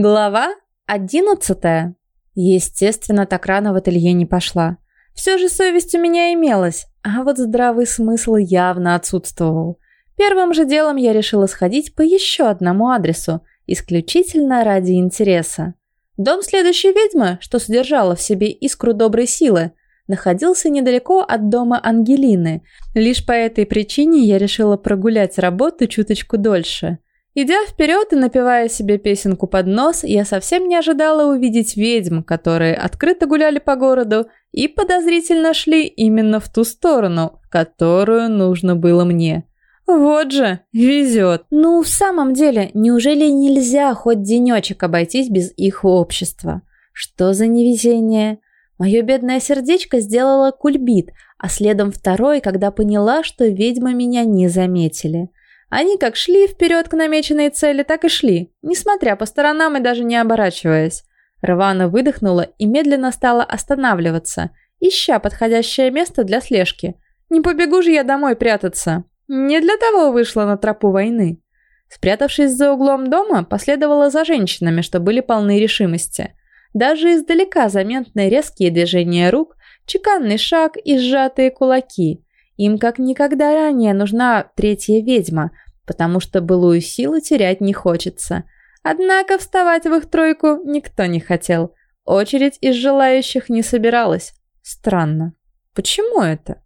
Глава одиннадцатая. Естественно, так рано в ателье не пошла. Все же совесть у меня имелась, а вот здравый смысл явно отсутствовал. Первым же делом я решила сходить по еще одному адресу, исключительно ради интереса. Дом следующей ведьмы, что содержала в себе искру доброй силы, находился недалеко от дома Ангелины. Лишь по этой причине я решила прогулять работу чуточку дольше – Идя вперед и напевая себе песенку под нос, я совсем не ожидала увидеть ведьм, которые открыто гуляли по городу и подозрительно шли именно в ту сторону, которую нужно было мне. Вот же, везет. Ну, в самом деле, неужели нельзя хоть денечек обойтись без их общества? Что за невезение? Мое бедное сердечко сделало кульбит, а следом второй, когда поняла, что ведьмы меня не заметили. Они как шли вперед к намеченной цели, так и шли, несмотря по сторонам и даже не оборачиваясь. Рвана выдохнула и медленно стала останавливаться, ища подходящее место для слежки. Не побегу же я домой прятаться. Не для того вышла на тропу войны. Спрятавшись за углом дома, последовала за женщинами, что были полны решимости. Даже издалека заметны резкие движения рук, чеканный шаг и сжатые кулаки – им как никогда ранее нужна третья ведьма, потому что былую силу терять не хочется. Однако вставать в их тройку никто не хотел. Очередь из желающих не собиралась. Странно. Почему это?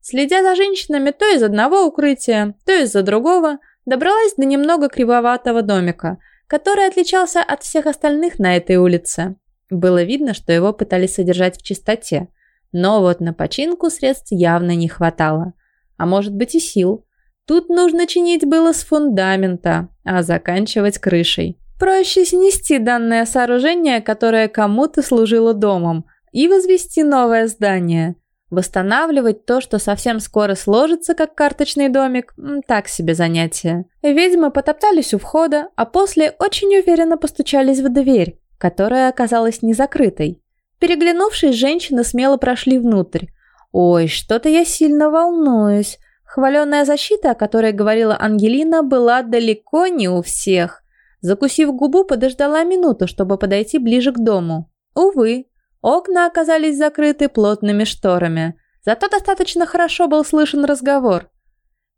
Следя за женщинами то из одного укрытия, то из-за другого, добралась до немного кривоватого домика, который отличался от всех остальных на этой улице. Было видно, что его пытались содержать в чистоте. Но вот на починку средств явно не хватало. А может быть и сил. Тут нужно чинить было с фундамента, а заканчивать крышей. Проще снести данное сооружение, которое кому-то служило домом, и возвести новое здание. Восстанавливать то, что совсем скоро сложится, как карточный домик, так себе занятие. Ведьмы потоптались у входа, а после очень уверенно постучались в дверь, которая оказалась не закрытой. Переглянувшись, женщины смело прошли внутрь. «Ой, что-то я сильно волнуюсь. Хваленная защита, о которой говорила Ангелина, была далеко не у всех. Закусив губу, подождала минуту, чтобы подойти ближе к дому. Увы, окна оказались закрыты плотными шторами. Зато достаточно хорошо был слышен разговор.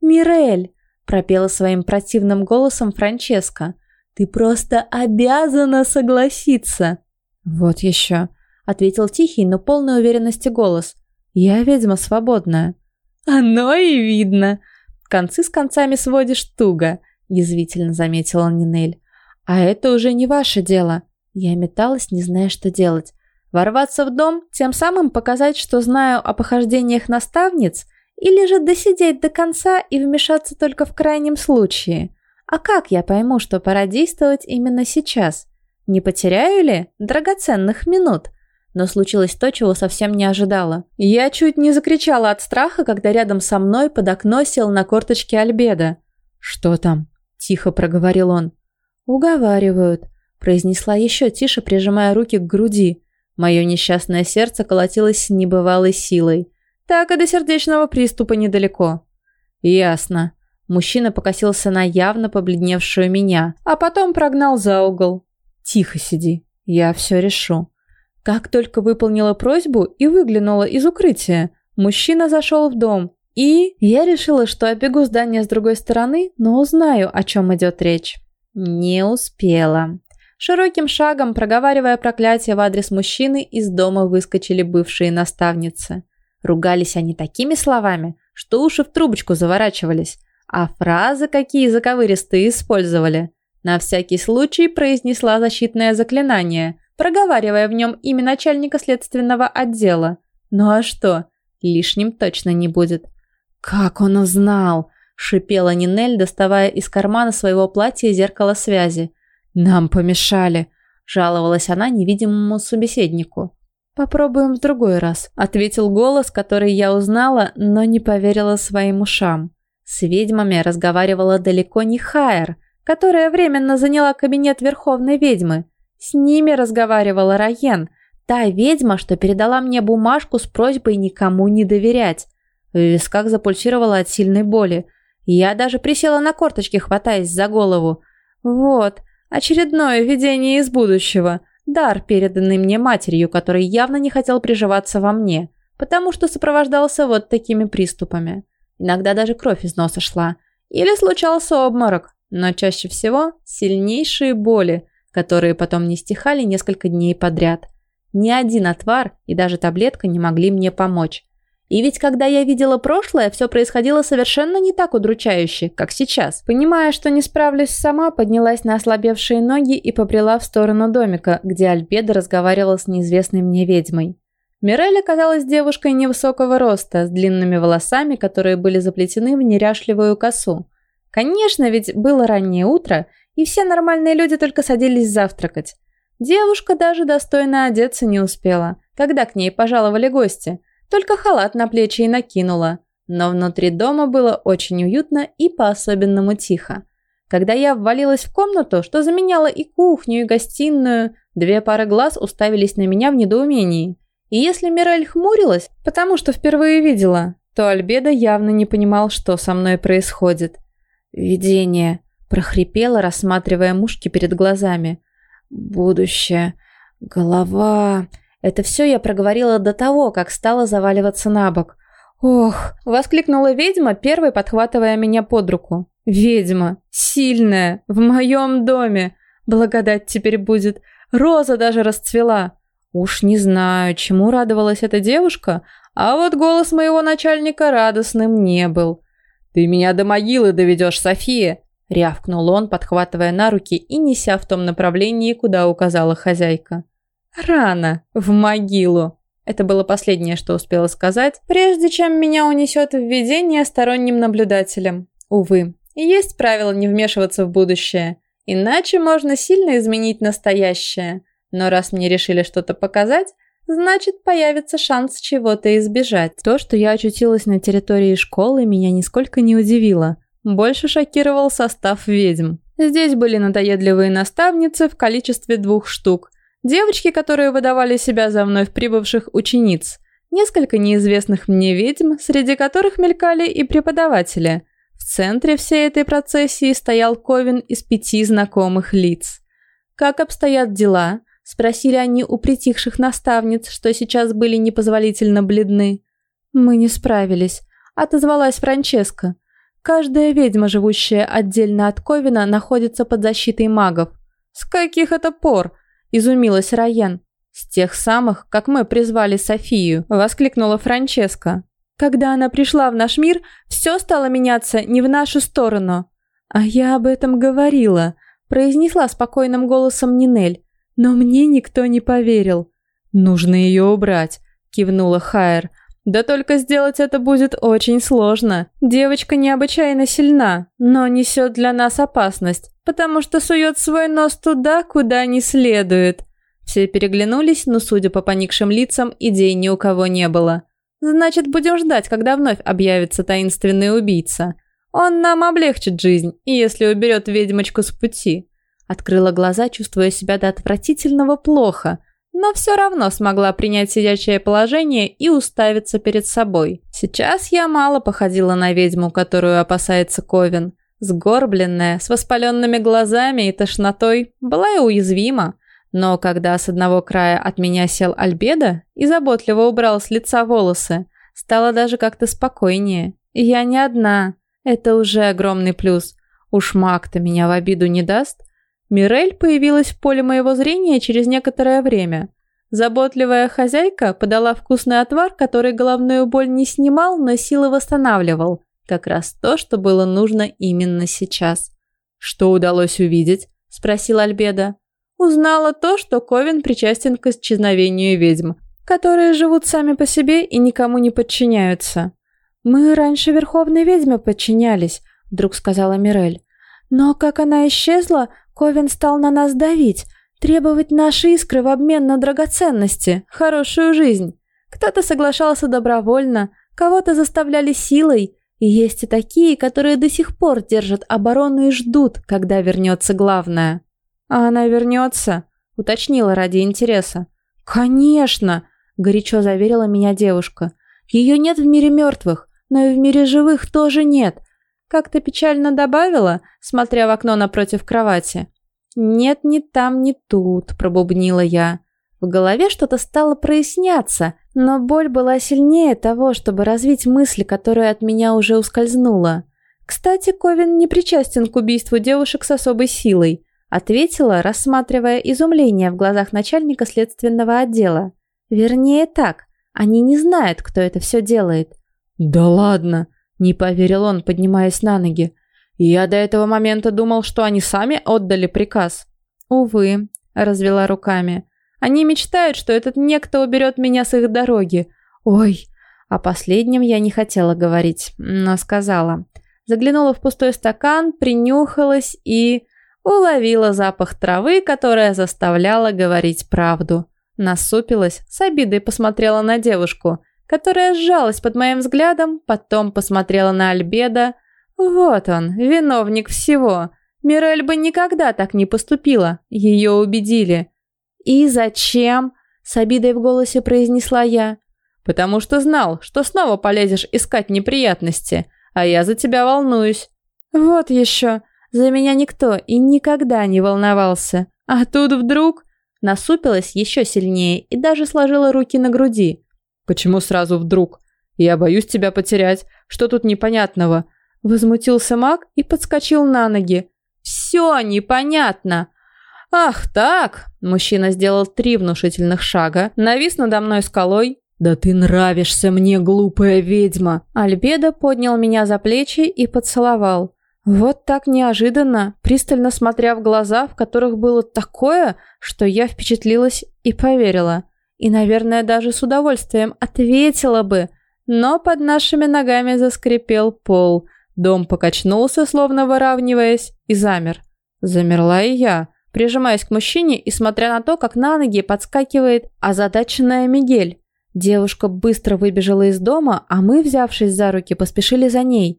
«Мирель!» – пропела своим противным голосом Франческа. «Ты просто обязана согласиться!» «Вот еще!» Ответил тихий, но полной уверенности голос. «Я ведьма свободная». «Оно и видно!» «Концы с концами сводишь туго», – язвительно заметила Нинель. «А это уже не ваше дело». Я металась, не зная, что делать. Ворваться в дом, тем самым показать, что знаю о похождениях наставниц, или же досидеть до конца и вмешаться только в крайнем случае. А как я пойму, что пора действовать именно сейчас? Не потеряю ли драгоценных минут? Но случилось то, чего совсем не ожидала. Я чуть не закричала от страха, когда рядом со мной под окно сел на корточке Альбеда. «Что там?» – тихо проговорил он. «Уговаривают», – произнесла еще тише, прижимая руки к груди. Мое несчастное сердце колотилось с небывалой силой. Так и до сердечного приступа недалеко. «Ясно». Мужчина покосился на явно побледневшую меня, а потом прогнал за угол. «Тихо сиди, я все решу». Как только выполнила просьбу и выглянула из укрытия, мужчина зашел в дом, и я решила, что обегу здание с другой стороны, но узнаю, о чем идет речь. Не успела. Широким шагом, проговаривая проклятие в адрес мужчины, из дома выскочили бывшие наставницы. Ругались они такими словами, что уши в трубочку заворачивались, а фразы какие заковыристые использовали. На всякий случай произнесла защитное заклинание – проговаривая в нем имя начальника следственного отдела. Ну а что? Лишним точно не будет. «Как он узнал?» – шипела Нинель, доставая из кармана своего платья зеркало связи. «Нам помешали», – жаловалась она невидимому собеседнику. «Попробуем в другой раз», – ответил голос, который я узнала, но не поверила своим ушам. С ведьмами разговаривала далеко не Хайер, которая временно заняла кабинет Верховной ведьмы – с ними разговаривала Раен, та ведьма, что передала мне бумажку с просьбой никому не доверять. В висках запульсировала от сильной боли. Я даже присела на корточки, хватаясь за голову. Вот, Очередное видение из будущего. Дар, переданный мне матерью, который явно не хотел приживаться во мне, потому что сопровождался вот такими приступами. Иногда даже кровь из носа шла. Или случался обморок, но чаще всего сильнейшие боли, которые потом не стихали несколько дней подряд. Ни один отвар и даже таблетка не могли мне помочь. И ведь когда я видела прошлое, все происходило совершенно не так удручающе, как сейчас. Понимая, что не справлюсь сама, поднялась на ослабевшие ноги и побрела в сторону домика, где Альбеда разговаривала с неизвестной мне ведьмой. Мирель оказалась девушкой невысокого роста, с длинными волосами, которые были заплетены в неряшливую косу. Конечно, ведь было раннее утро, и все нормальные люди только садились завтракать. Девушка даже достойно одеться не успела, когда к ней пожаловали гости – только халат на плечи и накинула. Но внутри дома было очень уютно и по-особенному тихо. Когда я ввалилась в комнату, что заменяла и кухню, и гостиную, две пары глаз уставились на меня в недоумении. И если Мирель хмурилась, потому что впервые видела, то Альбеда явно не понимал, что со мной происходит. «Видение», – прохрипела, рассматривая мушки перед глазами. «Будущее. Голова...» Это все я проговорила до того, как стала заваливаться на бок. «Ох!» – воскликнула ведьма, первой подхватывая меня под руку. «Ведьма! Сильная! В моем доме! Благодать теперь будет! Роза даже расцвела!» Уж не знаю, чему радовалась эта девушка, а вот голос моего начальника радостным не был. «Ты меня до могилы доведешь, София!» – рявкнул он, подхватывая на руки и неся в том направлении, куда указала хозяйка. Рано. В могилу. Это было последнее, что успела сказать, прежде чем меня унесет в видение сторонним наблюдателем. Увы, есть правило не вмешиваться в будущее, иначе можно сильно изменить настоящее. Но раз мне решили что-то показать, значит появится шанс чего-то избежать. То, что я очутилась на территории школы, меня нисколько не удивило. Больше шокировал состав ведьм. Здесь были надоедливые наставницы в количестве двух штук – Девочки, которые выдавали себя за вновь прибывших учениц. Несколько неизвестных мне ведьм, среди которых мелькали и преподаватели. В центре всей этой процессии стоял Ковин из пяти знакомых лиц. «Как обстоят дела?» – спросили они у притихших наставниц, что сейчас были непозволительно бледны. «Мы не справились», – отозвалась Франческа. «Каждая ведьма, живущая отдельно от Ковина, находится под защитой магов». «С каких это пор?» – изумилась Райен. «С тех самых, как мы призвали Софию», – воскликнула Франческа. «Когда она пришла в наш мир, все стало меняться не в нашу сторону». «А я об этом говорила», – произнесла спокойным голосом Нинель. «Но мне никто не поверил». «Нужно ее убрать», – кивнула Хайер. Да только сделать это будет очень сложно. Девочка необычайно сильна, но несет для нас опасность, потому что сует свой нос туда, куда не следует. Все переглянулись, но, судя по поникшим лицам, идей ни у кого не было. Значит, будем ждать, когда вновь объявится таинственный убийца. Он нам облегчит жизнь, если уберет ведьмочку с пути. Открыла глаза, чувствуя себя до отвратительного плохо – но все равно смогла принять сидячее положение и уставиться перед собой. Сейчас я мало походила на ведьму, которую опасается Ковен. Сгорбленная, с воспаленными глазами и тошнотой, была и уязвима. Но когда с одного края от меня сел Альбеда и заботливо убрал с лица волосы, стало даже как-то спокойнее. я не одна. Это уже огромный плюс. Уж маг-то меня в обиду не даст. Мирель появилась в поле моего зрения через некоторое время. Заботливая хозяйка подала вкусный отвар, который головную боль не снимал, но силы восстанавливал. Как раз то, что было нужно именно сейчас. «Что удалось увидеть?» – спросил Альбеда. Узнала то, что Ковен причастен к исчезновению ведьм, которые живут сами по себе и никому не подчиняются. «Мы раньше Верховной Ведьме подчинялись», – вдруг сказала Мирель. «Но как она исчезла, Ковен стал на нас давить, требовать наши искры в обмен на драгоценности, хорошую жизнь. Кто-то соглашался добровольно, кого-то заставляли силой, и есть и такие, которые до сих пор держат оборону и ждут, когда вернется главное. «А она вернется?» – уточнила ради интереса. «Конечно!» – горячо заверила меня девушка. «Ее нет в мире мертвых, но и в мире живых тоже нет. Как-то печально добавила, смотря в окно напротив кровати. «Нет, ни там, ни тут», – пробубнила я. В голове что-то стало проясняться, но боль была сильнее того, чтобы развить мысль, которая от меня уже ускользнула. «Кстати, Ковин не причастен к убийству девушек с особой силой», ответила, рассматривая изумление в глазах начальника следственного отдела. «Вернее так, они не знают, кто это все делает». «Да ладно!» – не поверил он, поднимаясь на ноги. «Я до этого момента думал, что они сами отдали приказ». «Увы», – развела руками. Они мечтают, что этот некто уберет меня с их дороги. Ой, о последнем я не хотела говорить, но сказала. Заглянула в пустой стакан, принюхалась и... уловила запах травы, которая заставляла говорить правду. Насупилась, с обидой посмотрела на девушку, которая сжалась под моим взглядом, потом посмотрела на Альбеда. Вот он, виновник всего. Мирель бы никогда так не поступила, ее убедили. «И зачем?» – с обидой в голосе произнесла я. «Потому что знал, что снова полезешь искать неприятности, а я за тебя волнуюсь». «Вот еще. За меня никто и никогда не волновался. А тут вдруг...» Насупилась еще сильнее и даже сложила руки на груди. «Почему сразу вдруг? Я боюсь тебя потерять. Что тут непонятного?» Возмутился маг и подскочил на ноги. «Все непонятно!» «Ах так!» Мужчина сделал три внушительных шага, навис надо мной скалой. «Да ты нравишься мне, глупая ведьма!» Альбедо поднял меня за плечи и поцеловал. Вот так неожиданно, пристально смотря в глаза, в которых было такое, что я впечатлилась и поверила. И, наверное, даже с удовольствием ответила бы. Но под нашими ногами заскрипел пол. Дом покачнулся, словно выравниваясь, и замер. Замерла и я прижимаясь к мужчине и смотря на то, как на ноги подскакивает озадаченная Мигель. Девушка быстро выбежала из дома, а мы, взявшись за руки, поспешили за ней.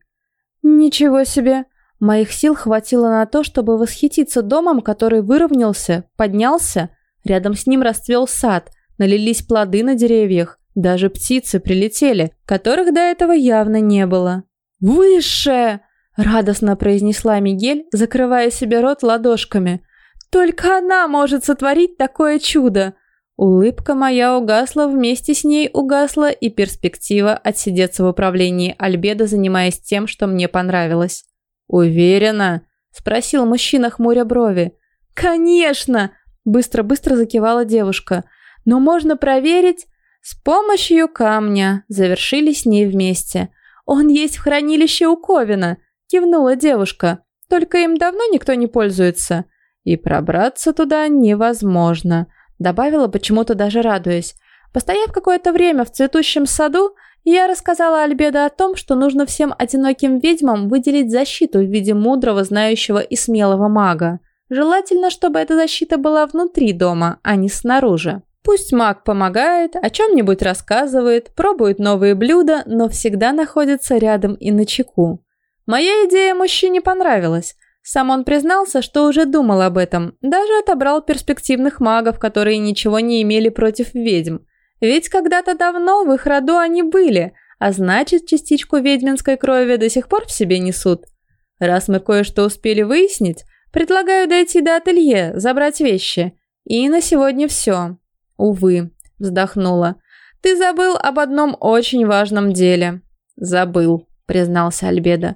Ничего себе! Моих сил хватило на то, чтобы восхититься домом, который выровнялся, поднялся. Рядом с ним расцвел сад, налились плоды на деревьях, даже птицы прилетели, которых до этого явно не было. «Высшее!» – радостно произнесла Мигель, закрывая себе рот ладошками. Только она может сотворить такое чудо. Улыбка моя угасла, вместе с ней угасла и перспектива отсидеться в управлении Альбедо, занимаясь тем, что мне понравилось. «Уверена?» – спросил мужчина, хмуря брови. «Конечно!» – быстро-быстро закивала девушка. «Но можно проверить...» «С помощью камня», – завершили с ней вместе. «Он есть в хранилище у Ковина», – кивнула девушка. «Только им давно никто не пользуется». И пробраться туда невозможно, добавила почему-то даже радуясь. Постояв какое-то время в цветущем саду, я рассказала Альбедо о том, что нужно всем одиноким ведьмам выделить защиту в виде мудрого, знающего и смелого мага. Желательно, чтобы эта защита была внутри дома, а не снаружи. Пусть маг помогает, о чем-нибудь рассказывает, пробует новые блюда, но всегда находится рядом и на чеку. Моя идея мужчине понравилась, сам он признался, что уже думал об этом, даже отобрал перспективных магов, которые ничего не имели против ведьм. Ведь когда-то давно в их роду они были, а значит, частичку ведьминской крови до сих пор в себе несут. Раз мы кое-что успели выяснить, предлагаю дойти до ателье, забрать вещи. И на сегодня все. Увы, вздохнула. Ты забыл об одном очень важном деле. Забыл, признался Альбедо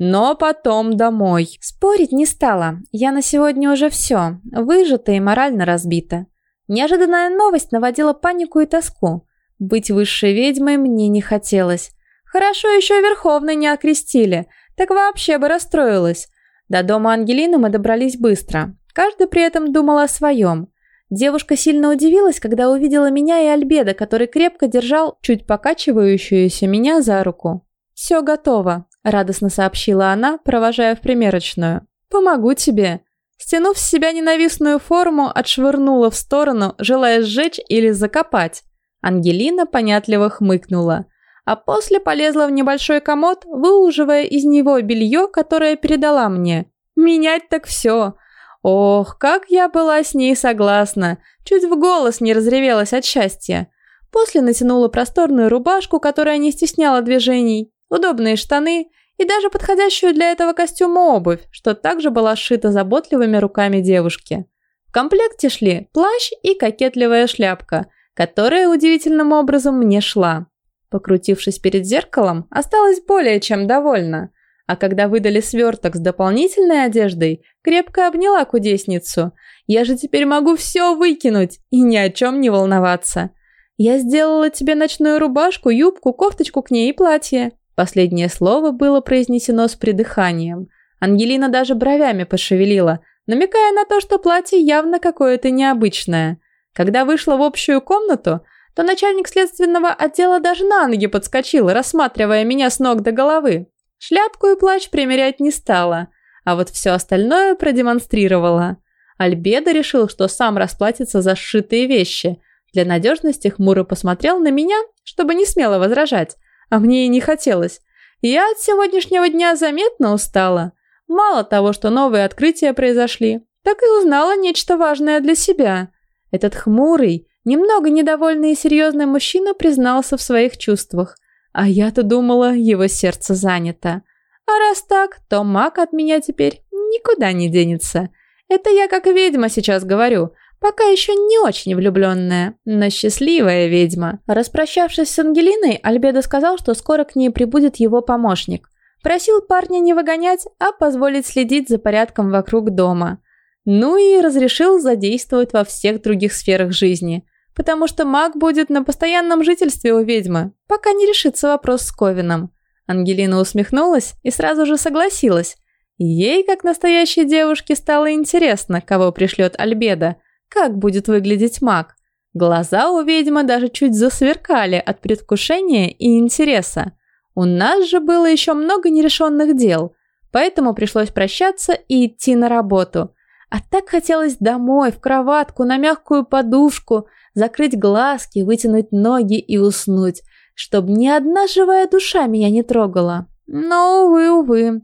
но потом домой. Спорить не стала. Я на сегодня уже все. Выжата и морально разбита. Неожиданная новость наводила панику и тоску. Быть высшей ведьмой мне не хотелось. Хорошо еще Верховной не окрестили. Так вообще бы расстроилась. До дома Ангелины мы добрались быстро. Каждый при этом думал о своем. Девушка сильно удивилась, когда увидела меня и Альбеда, который крепко держал чуть покачивающуюся меня за руку. «Все готово», – радостно сообщила она, провожая в примерочную. «Помогу тебе». Стянув с себя ненавистную форму, отшвырнула в сторону, желая сжечь или закопать. Ангелина понятливо хмыкнула, а после полезла в небольшой комод, выуживая из него белье, которое передала мне. Менять так все. Ох, как я была с ней согласна. Чуть в голос не разревелась от счастья. После натянула просторную рубашку, которая не стесняла движений удобные штаны и даже подходящую для этого костюма обувь, что также была сшита заботливыми руками девушки. В комплекте шли плащ и кокетливая шляпка, которая удивительным образом мне шла. Покрутившись перед зеркалом, осталась более чем довольна. А когда выдали сверток с дополнительной одеждой, крепко обняла кудесницу. Я же теперь могу все выкинуть и ни о чем не волноваться. Я сделала тебе ночную рубашку, юбку, кофточку к ней и платье. Последнее слово было произнесено с придыханием. Ангелина даже бровями пошевелила, намекая на то, что платье явно какое-то необычное. Когда вышла в общую комнату, то начальник следственного отдела даже на ноги подскочил, рассматривая меня с ног до головы. Шляпку и плащ примерять не стала, а вот все остальное продемонстрировала. Альбедо решил, что сам расплатится за сшитые вещи. Для надежности хмуро посмотрел на меня, чтобы не смело возражать, а мне и не хотелось. Я от сегодняшнего дня заметно устала. Мало того, что новые открытия произошли, так и узнала нечто важное для себя. Этот хмурый, немного недовольный и серьезный мужчина признался в своих чувствах. А я-то думала, его сердце занято. А раз так, то маг от меня теперь никуда не денется. Это я как ведьма сейчас говорю, пока еще не очень влюбленная, но счастливая ведьма. Распрощавшись с Ангелиной, Альбедо сказал, что скоро к ней прибудет его помощник. Просил парня не выгонять, а позволить следить за порядком вокруг дома. Ну и разрешил задействовать во всех других сферах жизни, потому что маг будет на постоянном жительстве у ведьмы, пока не решится вопрос с Ковином. Ангелина усмехнулась и сразу же согласилась. Ей, как настоящей девушке, стало интересно, кого пришлет Альбеда, как будет выглядеть маг. Глаза у ведьмы даже чуть засверкали от предвкушения и интереса. У нас же было еще много нерешенных дел, поэтому пришлось прощаться и идти на работу – а так хотелось домой, в кроватку, на мягкую подушку, закрыть глазки, вытянуть ноги и уснуть, чтобы ни одна живая душа меня не трогала. Но, увы, увы.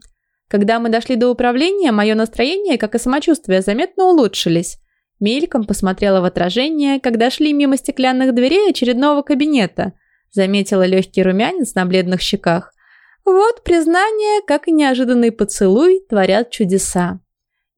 Когда мы дошли до управления, мое настроение, как и самочувствие, заметно улучшились. Мельком посмотрела в отражение, когда шли мимо стеклянных дверей очередного кабинета. Заметила легкий румянец на бледных щеках. Вот признание, как и неожиданный поцелуй, творят чудеса.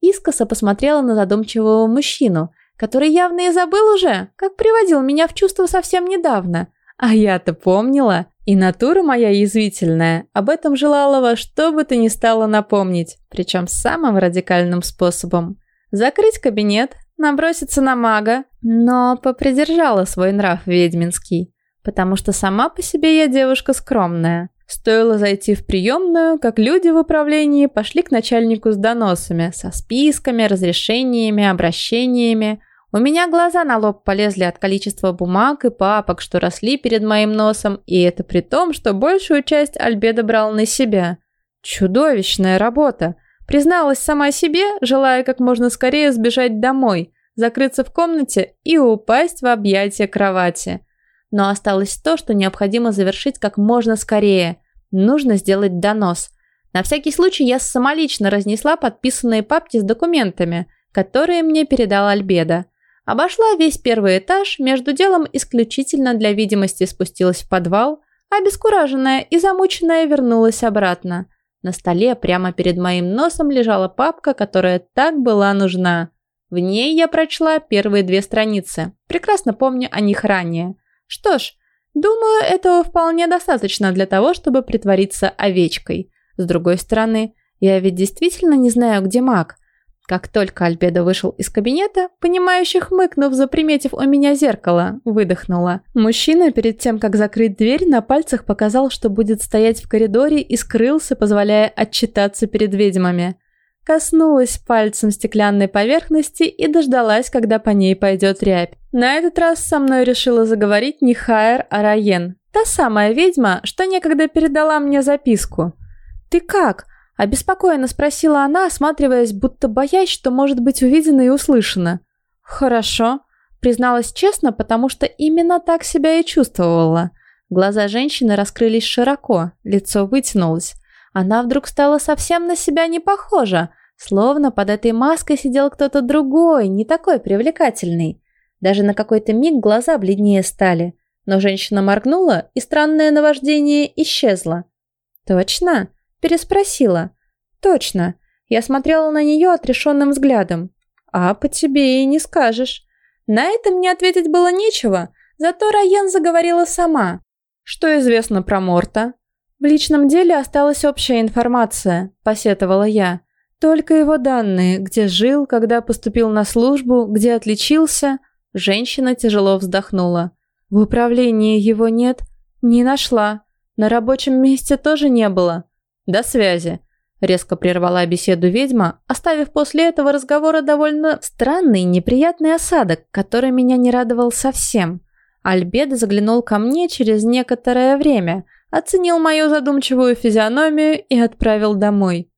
Искоса посмотрела на задумчивого мужчину, который явно и забыл уже, как приводил меня в чувство совсем недавно. А я-то помнила. И натура моя язвительная об этом желала во что бы то ни стало напомнить, причем самым радикальным способом. Закрыть кабинет, наброситься на мага, но попридержала свой нрав ведьминский, потому что сама по себе я девушка скромная. Стоило зайти в приемную, как люди в управлении пошли к начальнику с доносами, со списками, разрешениями, обращениями. У меня глаза на лоб полезли от количества бумаг и папок, что росли перед моим носом, и это при том, что большую часть Альбеда брал на себя. Чудовищная работа. Призналась сама себе, желая как можно скорее сбежать домой, закрыться в комнате и упасть в объятия кровати. Но осталось то, что необходимо завершить как можно скорее. Нужно сделать донос. На всякий случай я самолично разнесла подписанные папки с документами, которые мне передал Альбеда. Обошла весь первый этаж, между делом исключительно для видимости спустилась в подвал, обескураженная и замученная вернулась обратно. На столе прямо перед моим носом лежала папка, которая так была нужна. В ней я прочла первые две страницы, прекрасно помню о них ранее. Что ж, думаю, этого вполне достаточно для того, чтобы притвориться овечкой. С другой стороны, я ведь действительно не знаю, где маг. Как только Альбедо вышел из кабинета, понимающих хмыкнув, заприметив у меня зеркало, выдохнула. Мужчина перед тем, как закрыть дверь, на пальцах показал, что будет стоять в коридоре и скрылся, позволяя отчитаться перед ведьмами. Коснулась пальцем стеклянной поверхности и дождалась, когда по ней пойдет рябь. На этот раз со мной решила заговорить не Хайер, а Раен. Та самая ведьма, что некогда передала мне записку. «Ты как?» – обеспокоенно спросила она, осматриваясь, будто боясь, что может быть увидено и услышано. «Хорошо», – призналась честно, потому что именно так себя и чувствовала. Глаза женщины раскрылись широко, лицо вытянулось. Она вдруг стала совсем на себя не похожа, словно под этой маской сидел кто-то другой, не такой привлекательный. Даже на какой-то миг глаза бледнее стали, но женщина моргнула, и странное наваждение исчезло. «Точно?» Переспросила. Точно. Я смотрела на нее отрешенным взглядом. А по тебе и не скажешь. На это мне ответить было нечего, зато Райен заговорила сама. Что известно про Морта? В личном деле осталась общая информация, посетовала я. Только его данные, где жил, когда поступил на службу, где отличился. Женщина тяжело вздохнула. В управлении его нет, не нашла. На рабочем месте тоже не было. До связи. Резко прервала беседу ведьма, оставив после этого разговора довольно странный неприятный осадок, который меня не радовал совсем. Альбед заглянул ко мне через некоторое время, оценил мою задумчивую физиономию и отправил домой.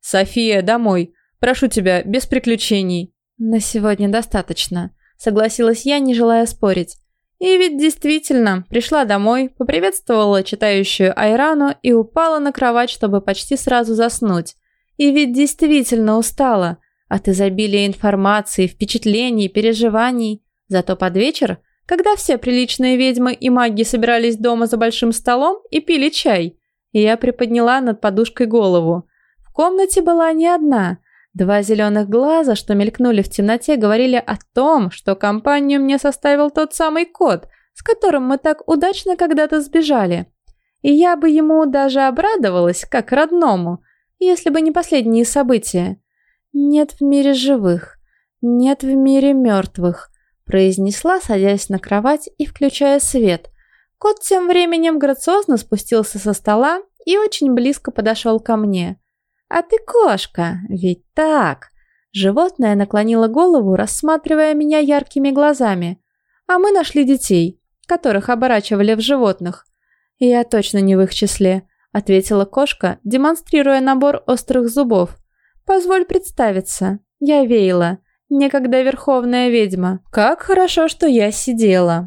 «София, домой! Прошу тебя, без приключений!» «На сегодня достаточно», — согласилась я, не желая спорить. И ведь действительно, пришла домой, поприветствовала читающую Айрану и упала на кровать, чтобы почти сразу заснуть. И ведь действительно устала от изобилия информации, впечатлений, переживаний. Зато под вечер, когда все приличные ведьмы и маги собирались дома за большим столом и пили чай, я приподняла над подушкой голову. В комнате была не одна – Два зеленых глаза, что мелькнули в темноте, говорили о том, что компанию мне составил тот самый кот, с которым мы так удачно когда-то сбежали. И я бы ему даже обрадовалась, как родному, если бы не последние события. «Нет в мире живых, нет в мире мертвых», произнесла, садясь на кровать и включая свет. Кот тем временем грациозно спустился со стола и очень близко подошел ко мне – «А ты кошка, ведь так?» Животное наклонило голову, рассматривая меня яркими глазами. «А мы нашли детей, которых оборачивали в животных». «Я точно не в их числе», — ответила кошка, демонстрируя набор острых зубов. «Позволь представиться. Я Вейла, некогда верховная ведьма. Как хорошо, что я сидела».